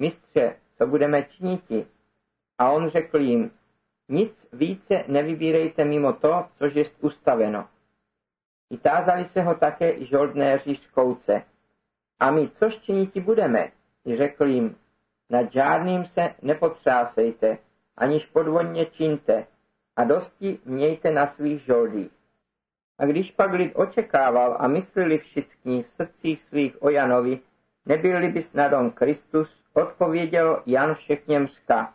mistře, co budeme činiti? A on řekl jim, nic více nevybírejte mimo to, což je ustaveno. I tázali se ho také i žoldnéři z kouce. A my což činiti budeme? I řekl jim, nad žádným se nepotřásejte, aniž podvodně činte, a dosti mějte na svých žoldích. A když pak lid očekával a mysleli všichni v srdcích svých o Janovi, nebyl-li by snadon Kristus, odpověděl Jan všechněm řka.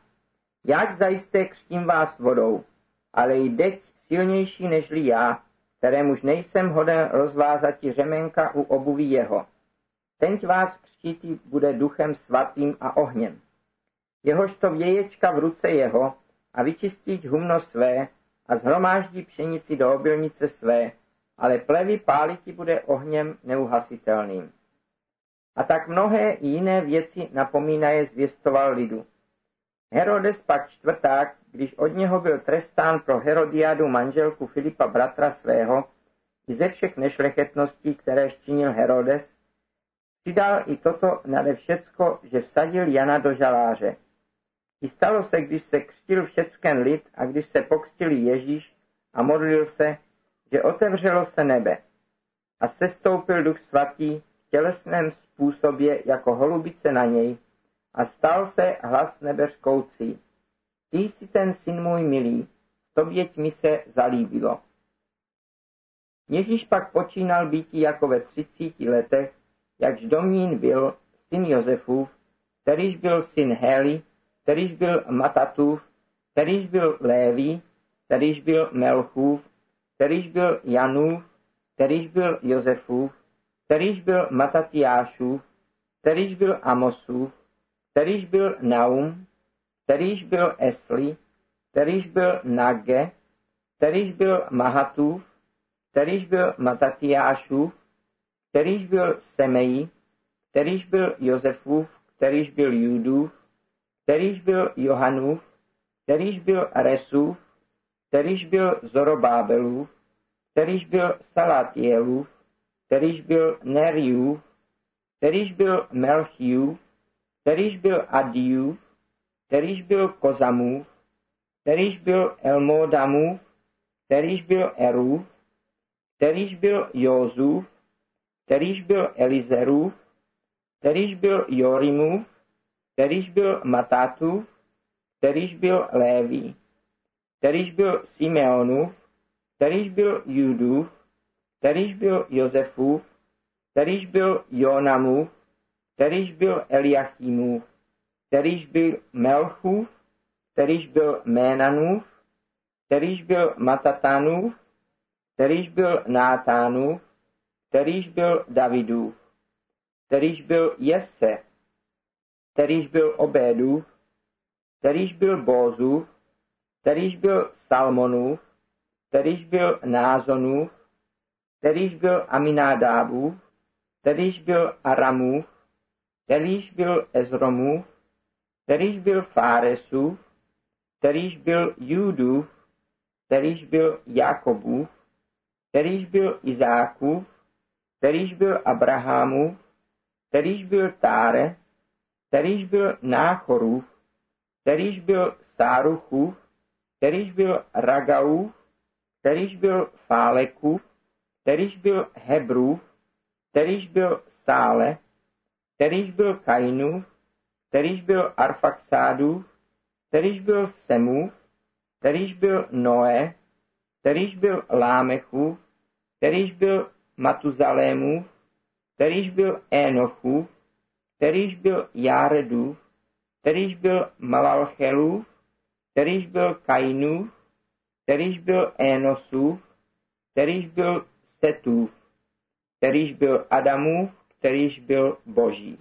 Jak zajisté křtím vás vodou, ale jdeť silnější nežli já, kterémuž nejsem hoden rozvázat řemenka u obuví jeho. Tenť vás křtítí bude duchem svatým a ohněm. Jehožto věječka v ruce jeho a vyčistit humno své a zhromáždí pšenici do obilnice své, ale plevy páliti bude ohněm neuhasitelným. A tak mnohé jiné věci napomínaje zvěstoval lidu. Herodes pak čtvrták, když od něho byl trestán pro Herodiádu manželku Filipa bratra svého, i ze všech nešlechetností, které ščinil Herodes, přidal i toto nade všecko, že vsadil Jana do žaláře. I stalo se, když se křtil všecken lid a když se pokřtil Ježíš a modlil se, že otevřelo se nebe a sestoupil duch svatý tělesném způsobě jako holubice na něj a stal se hlas nebeřkoucí. Ty jsi ten syn můj milý, v tobě mi se zalíbilo. Ježíš pak počínal býti jako ve třicíti letech, jakž Domín byl syn Josefův, kterýž byl syn Heli, kterýž byl Matatův, kterýž byl Léví, kterýž byl Melchův, kterýž byl Janův, kterýž byl Josefův, kterýž byl Matatiášův, kterýž byl Amosův, kterýž byl Naum, kterýž byl Esli, kterýž byl Nage, kterýž byl Mahatův, kterýž byl Matatiášův, kterýž byl Semeji, kterýž byl Josefův, kterýž byl Judův, kterýž byl Johanův, kterýž byl Resův, kterýž byl Zorobábelův, kterýž byl Salatielův, kterýž byl Neriův, kterýž byl Melchiův, kterýž byl Adiův, kterýž byl Kozamův, kterýž byl Elmodamův, kterýž byl Erův, kterýž byl Józův, kterýž byl Elizerův, kterýž byl Jorimův, kterýž byl Matátův, kterýž byl Léví, kterýž byl Simeonův, kterýž byl Judův, kterýž byl Josefův, kterýž byl Jonamův, kterýž byl Eliachimův, kterýž byl Melchův, kterýž byl Ménanův, kterýž byl Matatánův, kterýž byl Nátánův, kterýž byl Davidův, kterýž byl Jesse, kterýž byl Obédův, kterýž byl Bózův, kterýž byl Salmonův, kterýž byl Názonův, kterýž byl Aminádábův, kterýž byl Aramův, kterýž byl Ezromův, kterýž byl Fáresův, kterýž byl Judův, kterýž byl Jakobův, kterýž byl Izákův, kterýž byl Abrahamův, kterýž byl Táre, kterýž byl Náchorův, kterýž byl Sáruchův, kterýž byl Ragaův, kterýž byl Fálekův, kterýž byl Hebrův, kterýž byl Sále, kterýž byl Kainův, kterýž byl Arfaxádův, kterýž byl Semův, kterýž byl Noé, kterýž byl Lámechův, kterýž byl Matuzalémův, kterýž byl Énochův, kterýž byl Járedův, kterýž byl Malalchelův, kterýž byl Kainův, kterýž byl Énosův, kterýž byl Setův, kterýž byl Adamův, kterýž byl Boží.